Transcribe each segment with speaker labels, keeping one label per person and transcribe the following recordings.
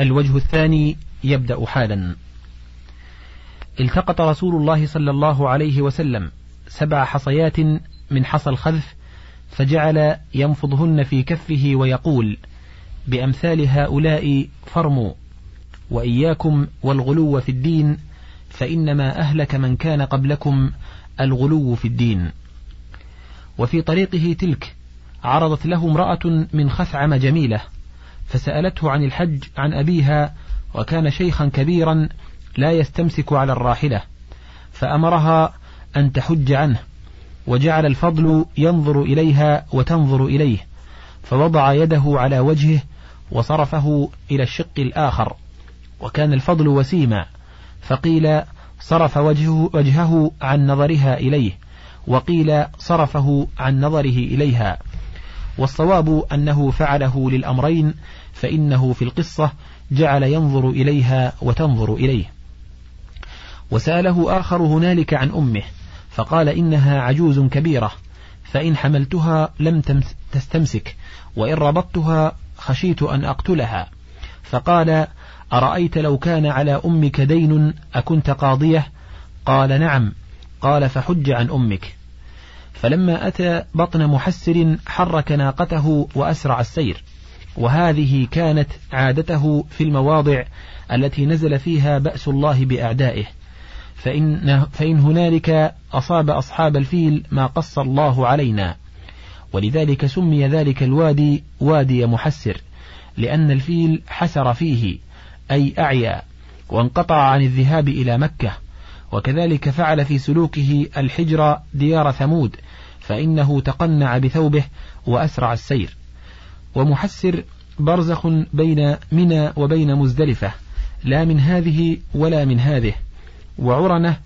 Speaker 1: الوجه الثاني يبدأ حالا. التقط رسول الله صلى الله عليه وسلم سبع حصيات من حصى الخذف فجعل ينفضهن في كفه ويقول بأمثال هؤلاء فرموا وإياكم والغلو في الدين فإنما أهلك من كان قبلكم الغلو في الدين. وفي طريقه تلك عرضت له امرأة من خثعم جميلة فسألته عن الحج عن أبيها وكان شيخا كبيرا لا يستمسك على الراحلة فأمرها أن تحج عنه وجعل الفضل ينظر إليها وتنظر إليه فوضع يده على وجهه وصرفه إلى الشق الآخر وكان الفضل وسيما فقيل صرف وجهه, وجهه عن نظرها إليه وقيل صرفه عن نظره إليها. والصواب أنه فعله للأمرين فإنه في القصة جعل ينظر إليها وتنظر إليه. وسأله آخر هنالك عن أمه فقال إنها عجوز كبيرة فإن حملتها لم تستمسك وإن ربطتها خشيت أن أقتلها. فقال أرأيت لو كان على أمك دين أكنت قاضية؟ قال نعم. قال فحج عن أمك. فلما أتى بطن محسر حرك ناقته وأسرع السير. وهذه كانت عادته في المواضع التي نزل فيها بأس الله بأعدائه. فإن, فإن هنالك أصاب أصحاب الفيل ما قص الله علينا. ولذلك سمي ذلك الوادي وادي محسر لأن الفيل حسر فيه أي أعيا وانقطع عن الذهاب إلى مكة. وكذلك فعل في سلوكه الحجر ديار ثمود فإنه تقنع بثوبه وأسرع السير. ومحسر برزخ بين منى وبين مزدلفة لا من هذه ولا من هذه. وعرنة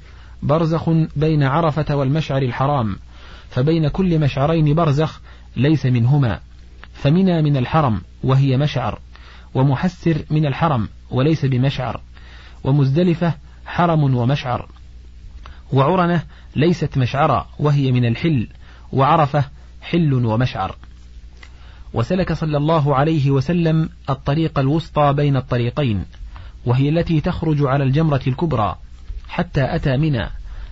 Speaker 1: برزخ بين عرفة والمشعر الحرام فبين كل مشعرين برزخ ليس منهما. فمنى من الحرم وهي مشعر ومحسر من الحرم وليس بمشعر. ومزدلفة حرم ومشعر. وعرنة ليست مشعرا وهي من الحل وعرفة حل ومشعر. وسلك صلى الله عليه وسلم الطريق الوسطى بين الطريقين وهي التي تخرج على الجمرة الكبرى. حتى أتى منى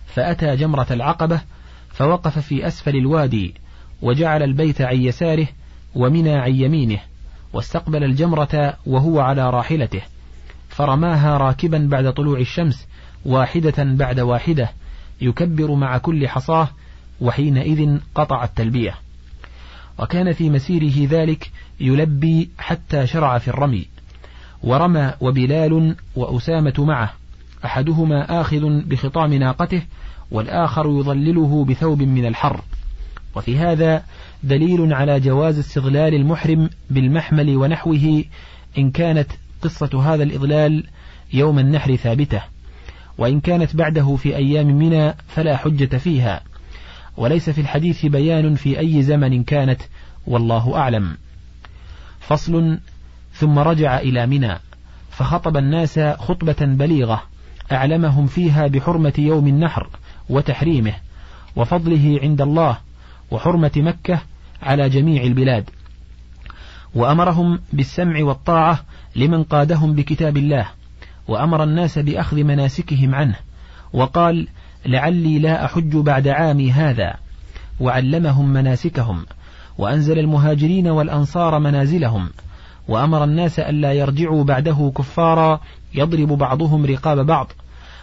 Speaker 1: فأتى جمرة العقبة فوقف في أسفل الوادي وجعل البيت عن يساره ومنى عن يمينه واستقبل الجمرة وهو على راحلته. فرماها راكبا بعد طلوع الشمس واحدة بعد واحدة يكبر مع كل حصاه وحينئذ قطع التلبية. وكان في مسيره ذلك يلبي حتى شرع في الرمي. ورمى وبلال وأسامة معه. أحدهما آخذ بخطام ناقته والآخر يظلله بثوب من الحر. وفي هذا دليل على جواز استغلال المحرم بالمحمل ونحوه إن كانت قصة هذا الإضلال يوم النحر ثابتة. وإن كانت بعده في أيام منى فلا حجة فيها. وليس في الحديث بيان في أي زمن كانت والله أعلم. فصل ثم رجع إلى منى فخطب الناس خطبة بليغة أعلمهم فيها بحرمة يوم النحر وتحريمه وفضله عند الله وحرمة مكة على جميع البلاد. وأمرهم بالسمع والطاعة لمن قادهم بكتاب الله. وأمر الناس بأخذ مناسكهم عنه وقال لعلي لا أحج بعد عامي هذا. وعلمهم مناسكهم وأنزل المهاجرين والأنصار منازلهم. وأمر الناس ألا يرجعوا بعده كفارا يضرب بعضهم رقاب بعض.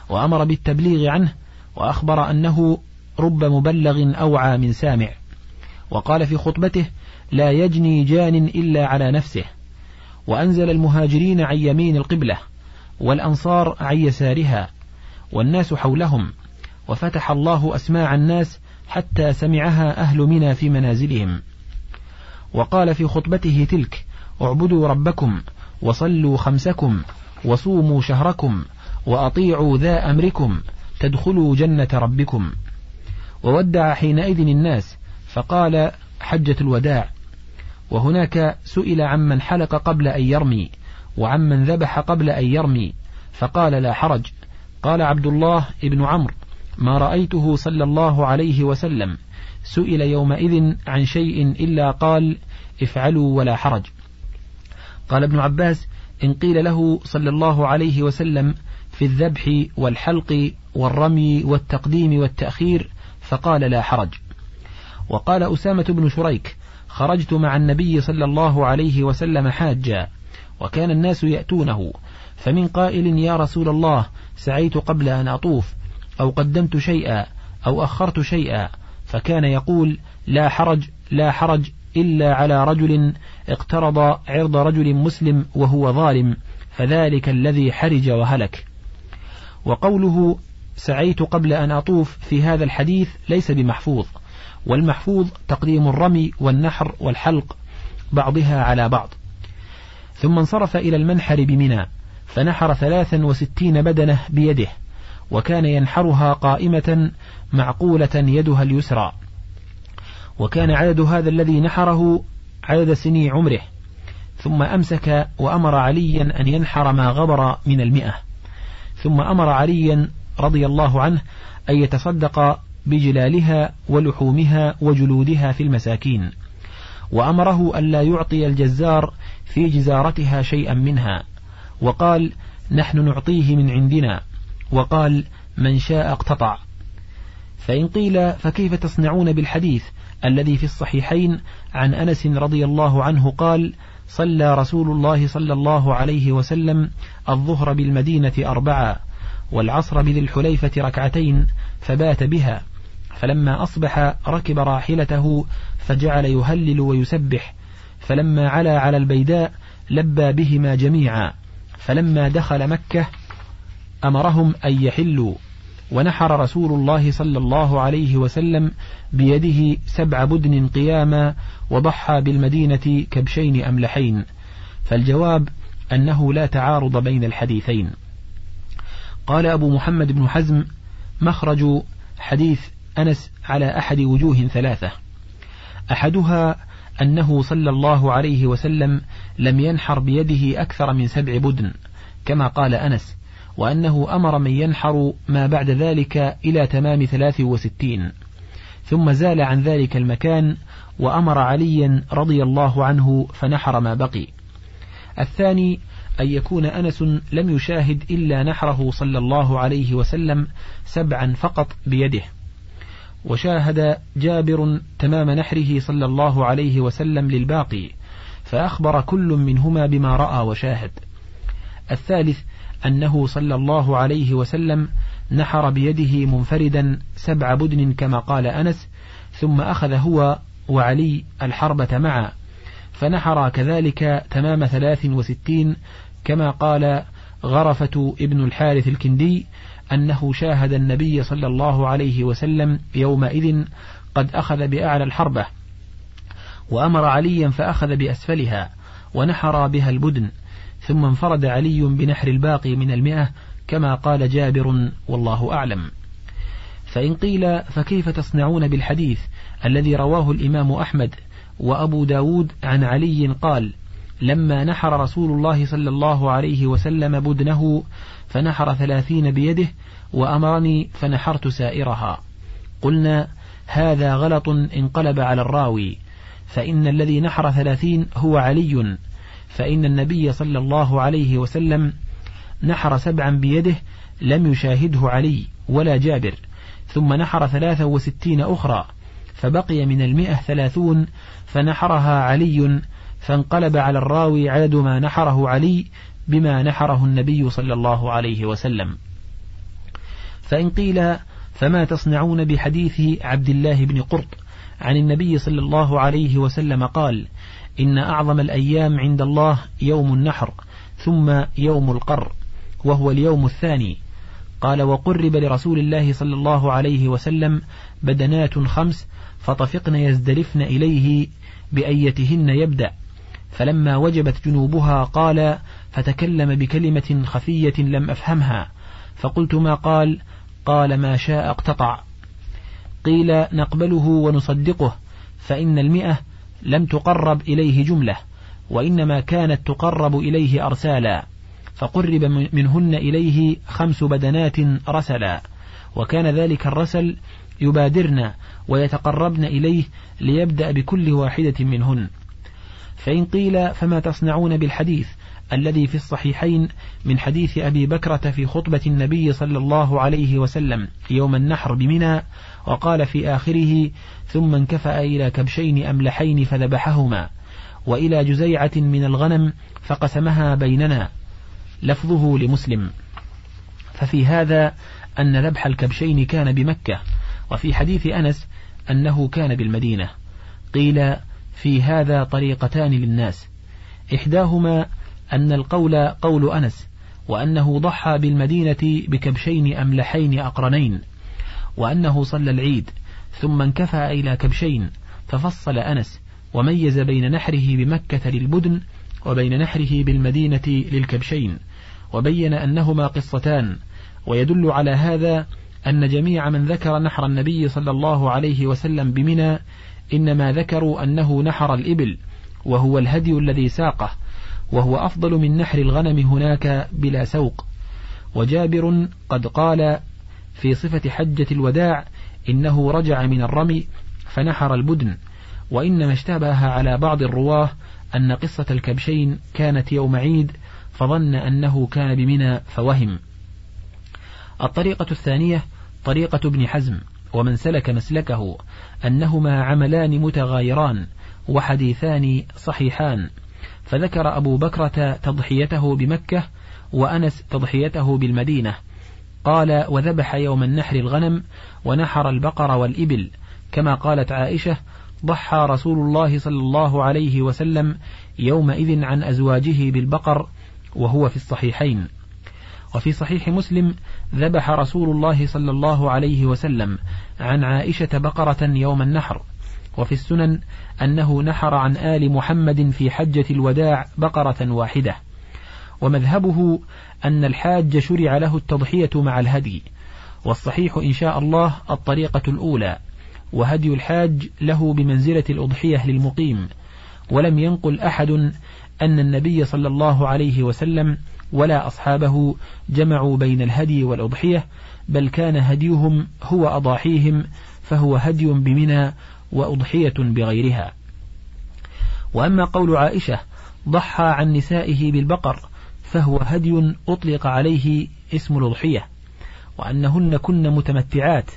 Speaker 1: وأمر بالتبليغ عنه وأخبر أنه رب مبلغ أوعى من سامع. وقال في خطبته لا يجني جان إلا على نفسه. وأنزل المهاجرين عن يمين القبلة. والأنصار عن يسارها والناس حولهم وفتح الله أسماع الناس حتى سمعها أهل منى في منازلهم. وقال في خطبته تلك اعبدوا ربكم وصلوا خمسكم وصوموا شهركم وأطيعوا ذا أمركم تدخلوا جنة ربكم. وودع حينئذ الناس فقال حجة الوداع. وهناك سئل عمن حلق قبل أن يرمي. وعمن ذبح قبل أن يرمي فقال لا حرج. قال عبد الله ابن عمرو ما رأيته صلى الله عليه وسلم سئل يومئذ عن شيء إلا قال افعلوا ولا حرج. قال ابن عباس إن قيل له صلى الله عليه وسلم في الذبح والحلق والرمي والتقديم والتأخير فقال لا حرج. وقال أسامة بن شريك خرجت مع النبي صلى الله عليه وسلم حاجا وكان الناس يأتونه. فمن قائل يا رسول الله سعيت قبل أن أطوف أو قدمت شيئا أو أخرت شيئا فكان يقول لا حرج لا حرج إلا على رجل اقترض عرض رجل مسلم وهو ظالم فذلك الذي حرج وهلك. وقوله سعيت قبل أن أطوف في هذا الحديث ليس بمحفوظ والمحفوظ تقديم الرمي والنحر والحلق بعضها على بعض. ثم انصرف إلى المنحر بمنى فنحر ثلاثا وستين بدنة بيده وكان ينحرها قائمة معقولة يدها اليسرى. وكان عدد هذا الذي نحره عدد سني عمره ثم أمسك وأمر عليا أن ينحر ما غبر من المئة. ثم أمر عليا رضي الله عنه أن يتصدق بجلالها ولحومها وجلودها في المساكين. وأمره ألا يعطي الجزار في جزارتها شيئا منها. وقال نحن نعطيه من عندنا. وقال من شاء اقتطع. فإن قيل فكيف تصنعون بالحديث الذي في الصحيحين؟ عن أنس رضي الله عنه قال صلى رسول الله صلى الله عليه وسلم الظهر بالمدينة أربعة والعصر بذي الحليفة ركعتين فبات بها. فلما أصبح ركب راحلته فجعل يهلل ويسبح. فلما علا على البيداء لبى بهما جميعا فلما دخل مكة أمرهم أن يحلوا ونحر رسول الله صلى الله عليه وسلم بيده سبع بدن قياما وضحى بالمدينة كبشين أملحين فالجواب أنه لا تعارض بين الحديثين. قال أبو محمد بن حزم مخرج حديث أنس على أحد وجوه ثلاثة. أحدها أنه صلى الله عليه وسلم لم ينحر بيده أكثر من سبع بدن كما قال أنس وأنه أمر من ينحر ما بعد ذلك إلى تمام ثلاث وستين. ثم زال عن ذلك المكان وأمر عليا رضي الله عنه فنحر ما بقي. الثاني أن يكون أنس لم يشاهد إلا نحره صلى الله عليه وسلم سبعا فقط بيده. وشاهد جابر تمام نحره صلى الله عليه وسلم للباقي فأخبر كل منهما بما رأى وشاهد. الثالث أنه صلى الله عليه وسلم نحر بيده منفردا سبع بدن كما قال أنس ثم أخذ هو وعلي الحربة معا فنحر كذلك تمام ثلاث وستين كما قال غرفة ابن الحارث الكندي أنه شاهد النبي صلى الله عليه وسلم يومئذ قد أخذ بأعلى الحربة وأمر عليا فأخذ بأسفلها ونحر بها البدن ثم انفرد علي بنحر الباقي من المئة كما قال جابر والله أعلم. فإن قيل فكيف تصنعون بالحديث الذي رواه الإمام أحمد وأبو داود عن علي قال لما نحر رسول الله صلى الله عليه وسلم بدنه فنحر ثلاثين بيده وأمرني فنحرت سائرها. قلنا هذا غلط انقلب على الراوي. فإن الذي نحر ثلاثين هو علي. فإن النبي صلى الله عليه وسلم نحر سبعا بيده لم يشاهده علي ولا جابر. ثم نحر ثلاثة وستين أخرى. فبقي من المئة ثلاثون فنحرها علي فانقلب على الراوي عدد ما نحره علي بما نحره النبي صلى الله عليه وسلم. فإن قيل فما تصنعون بحديث عبد الله بن قرط عن النبي صلى الله عليه وسلم قال إن أعظم الأيام عند الله يوم النحر ثم يوم القر وهو اليوم الثاني. قال وقرب لرسول الله صلى الله عليه وسلم بدنات خمس فطفقن يزدرفن إليه بأيتهن يبدأ. فلما وجبت جنوبها قال فتكلم بكلمة خفية لم أفهمها. فقلت ما قال؟ قال ما شاء اقتطع. قيل نقبله ونصدقه فإن المئة لم تقرب إليه جملة وإنما كانت تقرب إليه أرسالا فقرب منهن إليه خمس بدنات رسلا وكان ذلك الرسل يبادرن ويتقربن إليه ليبدأ بكل واحدة منهن. فإن قيل فما تصنعون بالحديث الذي في الصحيحين من حديث أبي بكرة في خطبة النبي صلى الله عليه وسلم يوم النحر بمنى وقال في آخره ثم انكفأ إلى كبشين أملحين فذبحهما وإلى جزيعة من الغنم فقسمها بيننا. لفظه لمسلم. ففي هذا أن ذبح الكبشين كان بمكة وفي حديث أنس أنه كان بالمدينة. قيل في هذا طريقتان للناس. إحداهما أن القول قول أنس وأنه ضحى بالمدينة بكبشين أملحين أقرنين وأنه صلى العيد ثم انكفى إلى كبشين ففصل أنس وميز بين نحره بمكة للبدن وبين نحره بالمدينة للكبشين وبين أنهما قصتان. ويدل على هذا أن جميع من ذكر نحر النبي صلى الله عليه وسلم بمنى إنما ذكروا أنه نحر الإبل وهو الهدي الذي ساقه وهو أفضل من نحر الغنم هناك بلا سوق. وجابر قد قال في صفة حجة الوداع إنه رجع من الرمي فنحر البدن. وإنما اشتبه على بعض الرواة أن قصة الكبشين كانت يوم عيد فظن أنه كان بمنى فوهم. الطريقة الثانية طريقة ابن حزم. ومن سلك مسلكه أنهما عملان متغايران وحديثان صحيحان. فذكر أبو بكرة تضحيته بمكة وأنس تضحيته بالمدينة. قال وذبح يوم النحر الغنم ونحر البقر والإبل. كما قالت عائشة ضحى رسول الله صلى الله عليه وسلم يومئذ عن أزواجه بالبقر وهو في الصحيحين. وفي صحيح مسلم ذبح رسول الله صلى الله عليه وسلم عن عائشة بقرة يوم النحر. وفي السنن أنه نحر عن آل محمد في حجة الوداع بقرة واحدة. ومذهبه أن الحاج شرع له التضحية مع الهدي. والصحيح إن شاء الله الطريقة الأولى. وهدي الحاج له بمنزلة الأضحية للمقيم. ولم ينقل أحد أن النبي صلى الله عليه وسلم ولا أصحابه جمعوا بين الهدي والأضحية بل كان هديهم هو أضاحيهم فهو هدي بمنى وأضحية بغيرها. وأما قول عائشة ضحى عن نسائه بالبقر فهو هدي أطلق عليه اسم الأضحية وأنهن كن متمتعات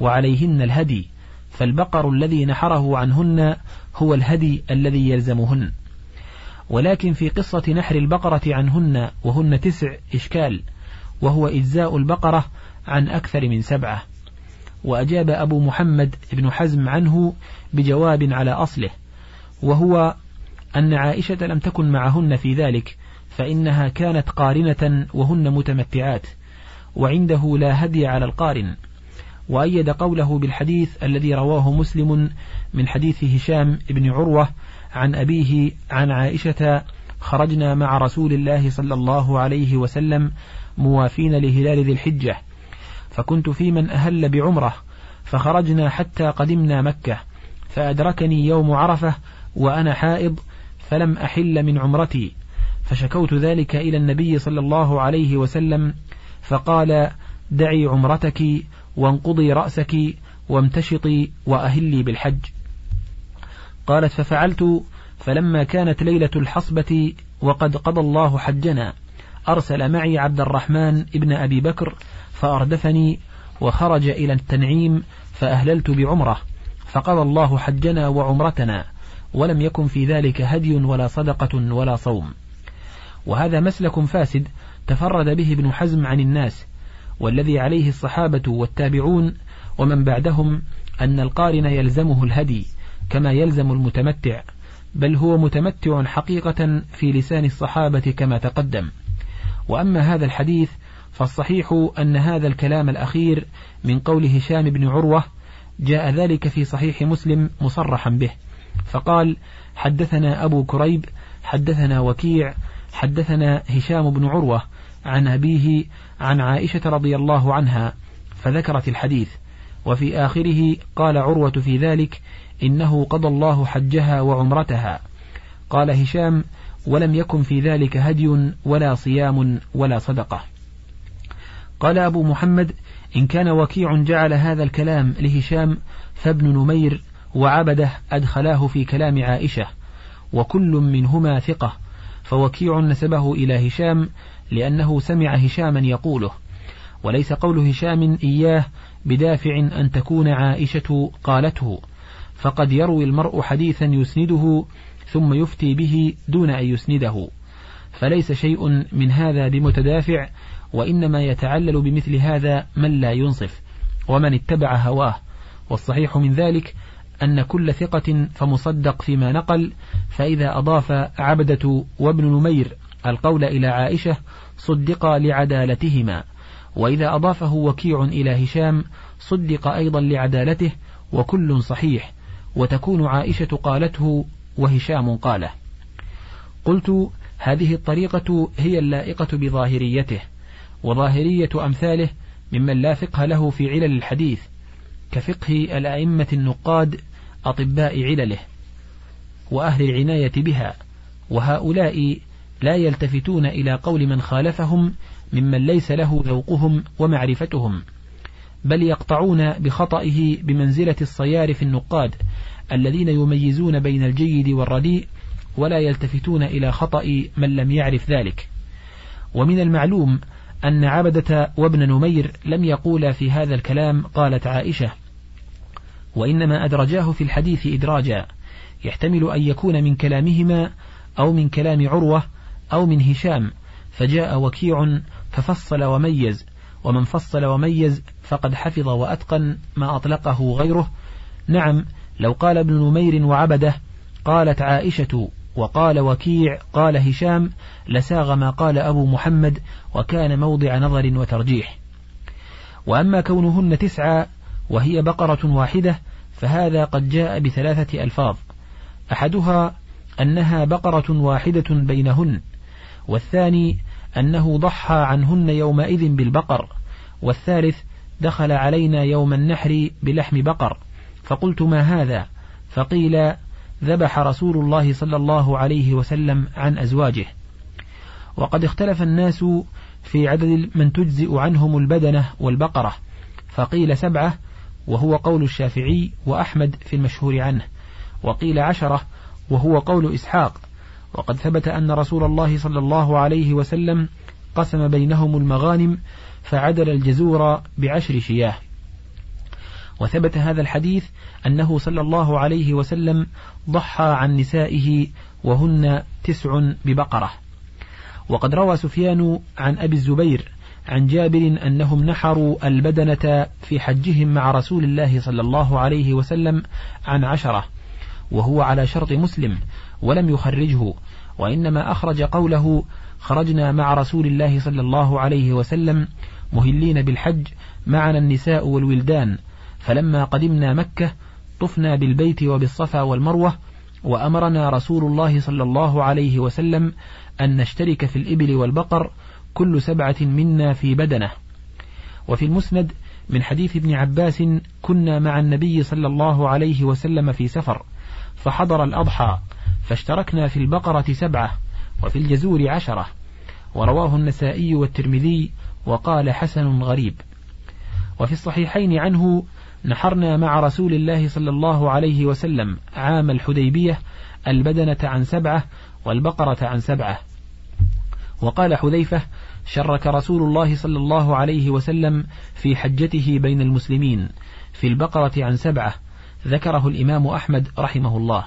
Speaker 1: وعليهن الهدي فالبقر الذي نحره عنهن هو الهدي الذي يلزمهن. ولكن في قصة نحر البقرة عنهن وهن تسع إشكال وهو إجزاء البقرة عن أكثر من سبعة. وأجاب أبو محمد بن حزم عنه بجواب على أصله وهو أن عائشة لم تكن معهن في ذلك فإنها كانت قارنة وهن متمتعات وعنده لا هدي على القارن. وأيد قوله بالحديث الذي رواه مسلم من حديث هشام بن عروة عن أبيه عن عائشة خرجنا مع رسول الله صلى الله عليه وسلم موافين لهلال ذي الحجة فكنت في من أهل بعمرة فخرجنا حتى قدمنا مكة فأدركني يوم عرفة وأنا حائض فلم أحل من عمرتي فشكوت ذلك إلى النبي صلى الله عليه وسلم فقال دعي عمرتك وانقضي رأسك وامتشطي وأهلي بالحج. قالت ففعلت فلما كانت ليلة الحصبة وقد قضى الله حجنا أرسل معي عبد الرحمن ابن أبي بكر فأردفني وخرج إلى التنعيم فأهللت بعمرة فقضى الله حجنا وعمرتنا ولم يكن في ذلك هدي ولا صدقة ولا صوم. وهذا مسلك فاسد تفرد به ابن حزم عن الناس والذي عليه الصحابة والتابعون ومن بعدهم أن القارن يلزمه الهدي. كما يلزم المتمتع بل هو متمتع حقيقة في لسان الصحابة كما تقدم. وأما هذا الحديث فالصحيح أن هذا الكلام الأخير من قول هشام بن عروة جاء ذلك في صحيح مسلم مصرحا به. فقال حدثنا أبو كريب حدثنا وكيع حدثنا هشام بن عروة عن أبيه عن عائشة رضي الله عنها فذكرت الحديث. وفي آخره قال عروة في ذلك إنه قضى الله حجها وعمرتها. قال هشام ولم يكن في ذلك هدي ولا صيام ولا صدقة. قال أبو محمد إن كان وكيع جعل هذا الكلام لهشام فابن نمير وعبده أدخلاه في كلام عائشة وكل منهما ثقة. فوكيع نسبه إلى هشام لأنه سمع هشاما يقوله. وليس قول هشام إياه بدافع أن تكون عائشة قالته. فقد يروي المرء حديثا يسنده ثم يفتي به دون أن يسنده. فليس شيء من هذا بمتدافع وإنما يتعلل بمثل هذا من لا ينصف ومن اتبع هواه. والصحيح من ذلك أن كل ثقة فمصدق فيما نقل فإذا أضاف عبدة وابن نمير القول إلى عائشة صدق لعدالتهما. وإذا أضافه وكيع إلى هشام صدق أيضا لعدالته وكل صحيح. وتكون عائشة قالته وهشام قاله. قلت هذه الطريقة هي اللائقة بظاهريته وظاهرية أمثاله ممن لا فقه له في علل الحديث كفقه الأئمة النقاد أطباء علله وأهل العناية بها وهؤلاء لا يلتفتون إلى قول من خالفهم ممن ليس له ذوقهم ومعرفتهم. بل يقطعون بخطئه بمنزلة الصيارف النقاد الذين يميزون بين الجيد والرديء ولا يلتفتون إلى خطأ من لم يعرف ذلك. ومن المعلوم أن عبدة وابن نمير لم يقولا في هذا الكلام قالت عائشة وإنما أدرجاه في الحديث إدراجا يحتمل أن يكون من كلامهما أو من كلام عروة أو من هشام فجاء وكيع ففصل وميز ومن فصل وميز فقد حفظ وأتقن ما أطلقه غيره. نعم لو قال ابن نمير وعبده قالت عائشة وقال وكيع قال هشام لساغ ما قال أبو محمد وكان موضع نظر وترجيح. وأما كونهن تسعة وهي بقرة واحدة فهذا قد جاء بثلاثة ألفاظ. أحدها أنها بقرة واحدة بينهن والثاني أنه ضحى عنهن يومئذ بالبقر والثالث دخل علينا يوم النحر بلحم بقر. فقلت ما هذا؟ فقيل ذبح رسول الله صلى الله عليه وسلم عن أزواجه. وقد اختلف الناس في عدد من تجزئ عنهم البدنة والبقرة. فقيل سبعة وهو قول الشافعي وأحمد في المشهور عنه. وقيل عشرة وهو قول إسحاق. وقد ثبت أن رسول الله صلى الله عليه وسلم قسم بينهم المغانم فعدل الجزور بعشر شياه. وثبت هذا الحديث أنه صلى الله عليه وسلم ضحى عن نسائه وهن تسع ببقرة. وقد روى سفيان عن أبي الزبير عن جابر أنهم نحروا البدنة في حجهم مع رسول الله صلى الله عليه وسلم عن عشرة وهو على شرط مسلم ولم يخرجه وإنما أخرج قوله خرجنا مع رسول الله صلى الله عليه وسلم مهلين بالحج معنا النساء والولدان. فلما قدمنا مكة طفنا بالبيت وبالصفا والمروة وأمرنا رسول الله صلى الله عليه وسلم أن نشترك في الإبل والبقر كل سبعة منا في بدنة. وفي المسند من حديث ابن عباس كنا مع النبي صلى الله عليه وسلم في سفر فحضر الأضحى فاشتركنا في البقرة سبعة وفي الجزور عشرة. ورواه النسائي والترمذي وقال حسن غريب. وفي الصحيحين عنه نحرنا مع رسول الله صلى الله عليه وسلم عام الحديبية البدنة عن سبعة والبقرة عن سبعة. وقال حذيفة شرك رسول الله صلى الله عليه وسلم في حجته بين المسلمين في البقرة عن سبعة ذكره الإمام أحمد رحمه الله.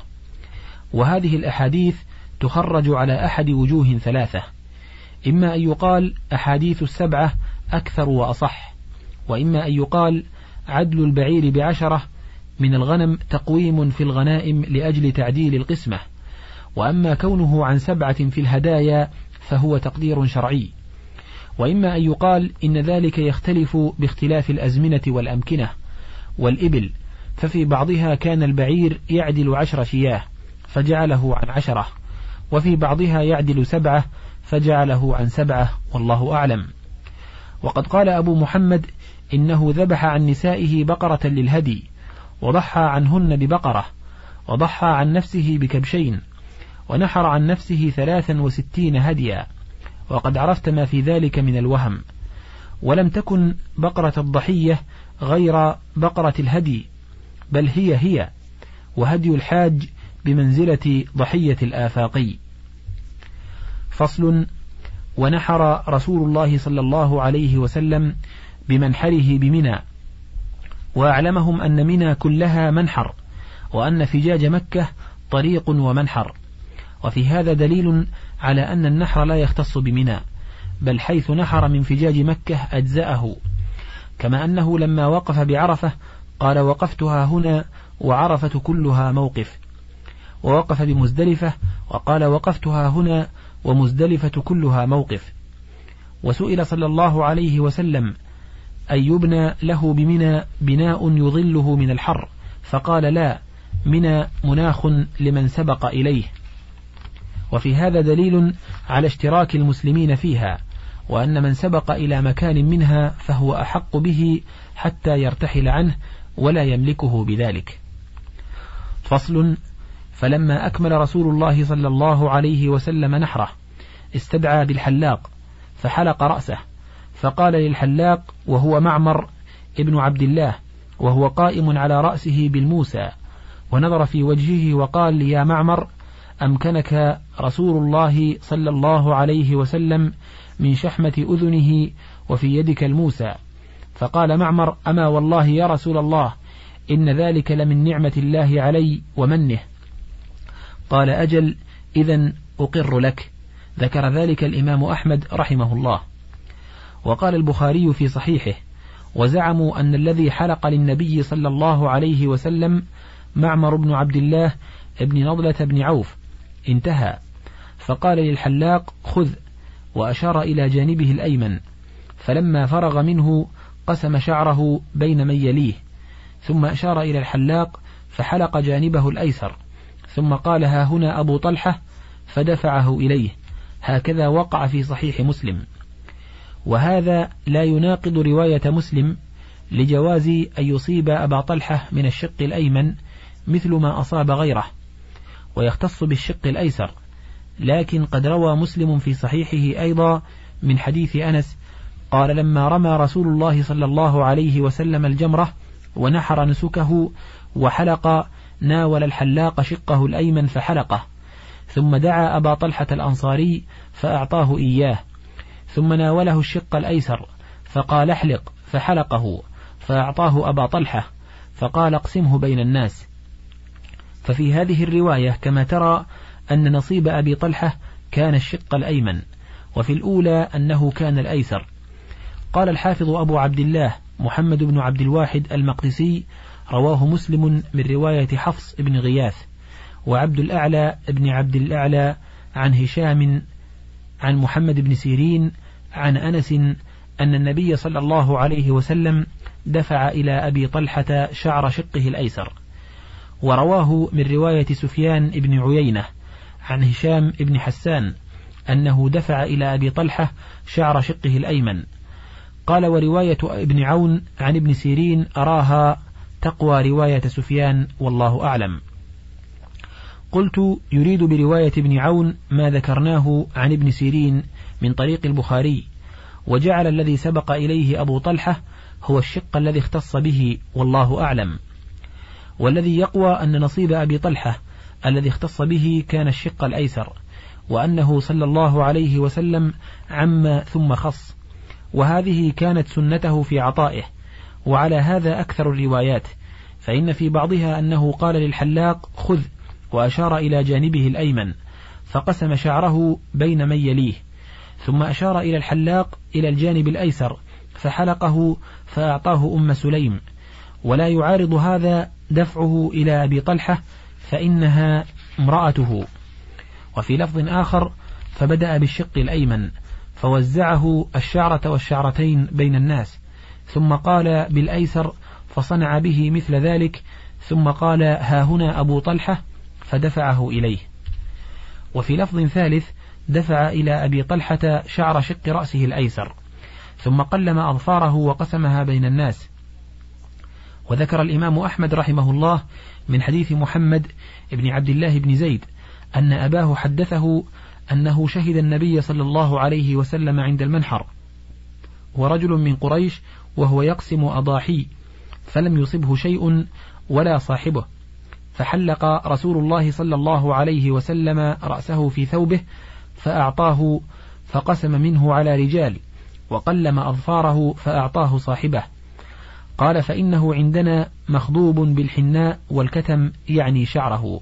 Speaker 1: وهذه الأحاديث تخرج على أحد وجوه ثلاثة. إما أن يقال أحاديث السبعة أكثر وأصح وإما أن يقال عدل البعير بعشرة من الغنم تقويم في الغنائم لأجل تعديل القسمة وأما كونه عن سبعة في الهدايا فهو تقدير شرعي. وإما أن يقال إن ذلك يختلف باختلاف الأزمنة والأمكنة والإبل ففي بعضها كان البعير يعدل عشر شياه فجعله عن عشرة وفي بعضها يعدل سبعة فجعله عن سبعة والله أعلم. وقد قال أبو محمد إنه ذبح عن نسائه بقرة للهدي وضحى عنهن ببقرة وضحى عن نفسه بكبشين ونحر عن نفسه ثلاثا وستين هديا وقد عرفت ما في ذلك من الوهم. ولم تكن بقرة الضحية غير بقرة الهدي بل هي هي وهدي الحاج بمنزلة ضحية الآفاقي. فصل ونحر رسول الله صلى الله عليه وسلم بمنحره بمنى وأعلمهم أن منى كلها منحر وأن فجاج مكة طريق ومنحر. وفي هذا دليل على أن النحر لا يختص بمنى بل حيث نحر من فجاج مكة أجزأه. كما أنه لما وقف بعرفة قال وقفتها هنا وعرفة كلها موقف. ووقف بمزدلفة وقال وقفتها هنا ومزدلفة كلها موقف. وسئل صلى الله عليه وسلم أن يبنى له بمنى بناء يظله من الحر؟ فقال لا منى مناخ لمن سبق إليه. وفي هذا دليل على اشتراك المسلمين فيها وأن من سبق إلى مكان منها فهو أحق به حتى يرتحل عنه ولا يملكه بذلك. فصل فلما أكمل رسول الله صلى الله عليه وسلم نحره استدعى بالحلاق فحلق رأسه فقال للحلاق وهو معمر ابن عبد الله وهو قائم على رأسه بالموسى ونظر في وجهه وقال يا معمر أمكنك رسول الله صلى الله عليه وسلم من شحمة أذنه وفي يدك الموسى. فقال معمر أما والله يا رسول الله إن ذلك لمن نعمة الله علي ومنه. قال أجل إذا أقر لك. ذكر ذلك الإمام أحمد رحمه الله. وقال البخاري في صحيحه وزعموا أن الذي حلق للنبي صلى الله عليه وسلم معمر بن عبد الله بن نضلة بن عوف انتهى. فقال للحلاق خذ وأشار إلى جانبه الأيمن. فلما فرغ منه قسم شعره بين من يليه. ثم أشار إلى الحلاق فحلق جانبه الأيسر. ثم قال ها هنا أبو طلحة فدفعه إليه. هكذا وقع في صحيح مسلم. وهذا لا يناقض رواية مسلم لجواز أن يصيب أبا طلحة من الشق الأيمن مثل ما أصاب غيره ويختص بالشق الأيسر. لكن قد روى مسلم في صحيحه أيضا من حديث أنس قال لما رمى رسول الله صلى الله عليه وسلم الجمرة ونحر نسكه وحلق ناول الحلاق شقه الأيمن فحلقه ثم دعا أبا طلحة الأنصاري فأعطاه إياه ثم ناوله الشق الأيسر فقال احلق فحلقه فأعطاه أبا طلحة فقال اقسمه بين الناس. ففي هذه الرواية كما ترى أن نصيب أبي طلحة كان الشق الأيمن وفي الأولى أنه كان الأيسر. قال الحافظ أبو عبد الله محمد بن عبد الواحد المقدسي رواه مسلم من رواية حفص بن غياث وعبد الأعلى بن عبد الأعلى عن هشام عن محمد بن سيرين عن أنس أن النبي صلى الله عليه وسلم دفع إلى أبي طلحة شعر شقه الأيسر. ورواه من رواية سفيان بن عيينة عن هشام بن حسان أنه دفع إلى أبي طلحة شعر شقه الأيمن. قال ورواية ابن عون عن ابن سيرين أراها تقوى رواية سفيان والله أعلم. قلت يريد برواية ابن عون ما ذكرناه عن ابن سيرين من طريق البخاري وجعل الذي سبق إليه أبو طلحة هو الشق الذي اختص به والله أعلم. والذي يقوى أن نصيب أبي طلحة الذي اختص به كان الشق الأيسر وأنه صلى الله عليه وسلم عم ثم خص وهذه كانت سنته في عطائه. وعلى هذا أكثر الروايات فإن في بعضها أنه قال للحلاق خذ وأشار إلى جانبه الأيمن فقسم شعره بين من يليه ثم أشار إلى الحلاق إلى الجانب الأيسر فحلقه فأعطاه أم سليم ولا يعارض هذا دفعه إلى أبي طلحة فإنها امرأته. وفي لفظ آخر فبدأ بالشق الأيمن فوزعه الشعرة والشعرتين بين الناس ثم قال بالأيسر فصنع به مثل ذلك ثم قال ها هنا أبو طلحة فدفعه إليه. وفي لفظ ثالث دفع إلى أبي طلحة شعر شق رأسه الأيسر ثم قلم أظفاره وقسمها بين الناس. وذكر الإمام أحمد رحمه الله من حديث محمد بن عبد الله بن زيد أن أباه حدثه أنه شهد النبي صلى الله عليه وسلم عند المنحر. ورجل من قريش وهو يقسم أضاحي فلم يصبه شيء ولا صاحبه. فحلق رسول الله صلى الله عليه وسلم رأسه في ثوبه فأعطاه فقسم منه على رجال وقلم أظفاره فأعطاه صاحبه. قال فإنه عندنا مخضوب بالحناء والكتم يعني شعره.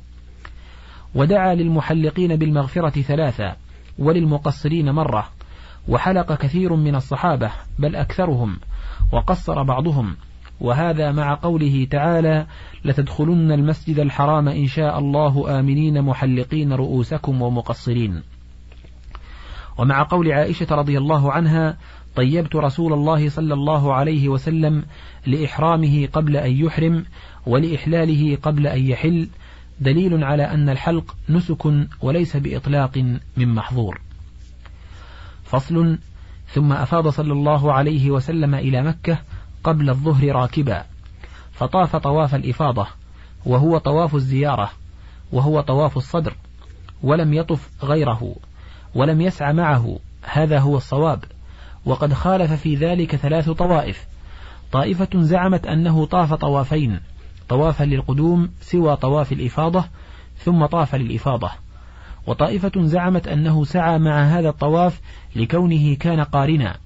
Speaker 1: ودعا للمحلقين بالمغفرة ثلاثة وللمقصرين مرة. وحلق كثير من الصحابة بل أكثرهم وقصر بعضهم. وهذا مع قوله تعالى لتدخلن المسجد الحرام إن شاء الله آمنين محلقين رؤوسكم ومقصرين. ومع قول عائشة رضي الله عنها طيبت رسول الله صلى الله عليه وسلم لإحرامه قبل أن يحرم ولإحلاله قبل أن يحل. دليل على أن الحلق نسك وليس بإطلاق من محظور. فصل. ثم أفاض صلى الله عليه وسلم إلى مكة قبل الظهر راكبا. فطاف طواف الإفاضة وهو طواف الزيارة وهو طواف الصدر ولم يطف غيره ولم يسعى معه. هذا هو الصواب. وقد خالف في ذلك ثلاث طوائف. طائفة زعمت أنه طاف طوافين طوافا للقدوم سوى طواف الإفاضة ثم طاف للإفاضة. وطائفة زعمت أنه سعى مع هذا الطواف لكونه كان قارنا.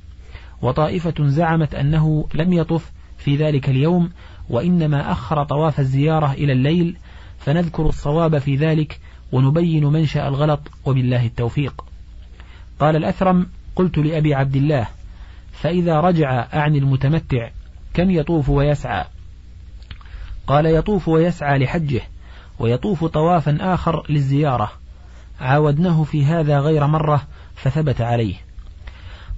Speaker 1: وطائفة زعمت أنه لم يطف في ذلك اليوم وإنما أخر طواف الزيارة إلى الليل فنذكر الصواب في ذلك ونبين منشأ الغلط وبالله التوفيق. قال الأثرم قلت لأبي عبد الله فإذا رجع أعني المتمتع كم يطوف ويسعى؟ قال يطوف ويسعى لحجه ويطوف طوافا آخر للزيارة. عاودناه في هذا غير مرة فثبت عليه.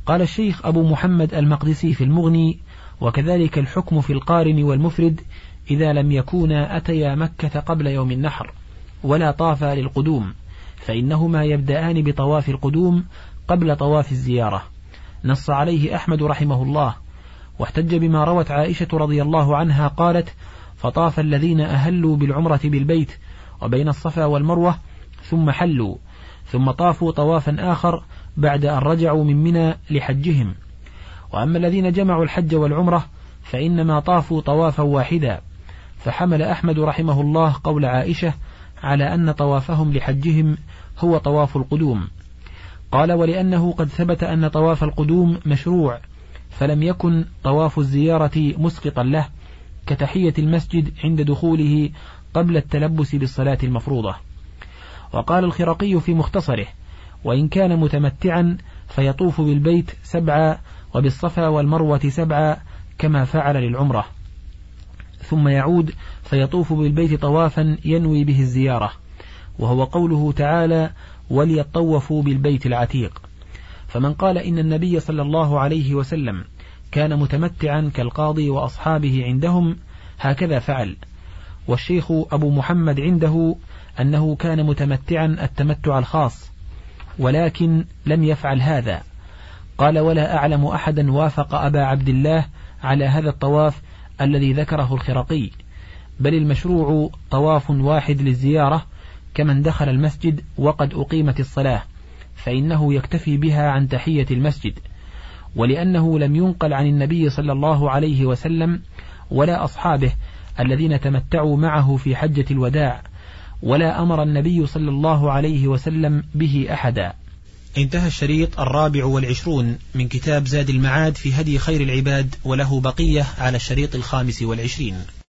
Speaker 1: قال الشيخ أبو محمد المقدسي في المغني وكذلك الحكم في القارن والمفرد إذا لم يكونا أتيا مكة قبل يوم النحر ولا طافا للقدوم فإنهما يبدأان بطواف القدوم قبل طواف الزيارة. نص عليه أحمد رحمه الله. واحتج بما روت عائشة رضي الله عنها قالت فطاف الذين أهلوا بالعمرة بالبيت وبين الصفا والمروة ثم حلوا ثم طافوا طوافا آخر بعد أن رجعوا من منى لحجهم. وأما الذين جمعوا الحج والعمرة فإنما طافوا طوافا واحدا. فحمل أحمد رحمه الله قول عائشة على أن طوافهم لحجهم هو طواف القدوم. قال ولأنه قد ثبت أن طواف القدوم مشروع فلم يكن طواف الزيارة مسقطا له كتحية المسجد عند دخوله قبل التلبس بالصلاة المفروضة. وقال الخرقي في مختصره وإن كان متمتعا فيطوف بالبيت سبعا وبالصفا والمروة سبعا كما فعل للعمرة. ثم يعود فيطوف بالبيت طوافا ينوي به الزيارة وهو قوله تعالى وليطوفوا بالبيت العتيق فمن قال إن النبي صلى الله عليه وسلم كان متمتعا كالقاضي وأصحابه عندهم هكذا فعل. والشيخ أبو محمد عنده أنه كان متمتعا التمتع الخاص ولكن لم يفعل هذا. قال ولا أعلم أحدا وافق أبا عبد الله على هذا الطواف الذي ذكره الخرقي بل المشروع طواف واحد للزيارة كمن دخل المسجد وقد أقيمت الصلاة فإنه يكتفي بها عن تحية المسجد. ولأنه لم ينقل عن النبي صلى الله عليه وسلم ولا أصحابه الذين تمتعوا معه في حجة الوداع ولا أمر النبي صلى الله عليه وسلم به أحدا. انتهى الشريط الرابع والعشرون من كتاب زاد المعاد في هدي خير العباد وله بقية على الشريط الخامس والعشرين.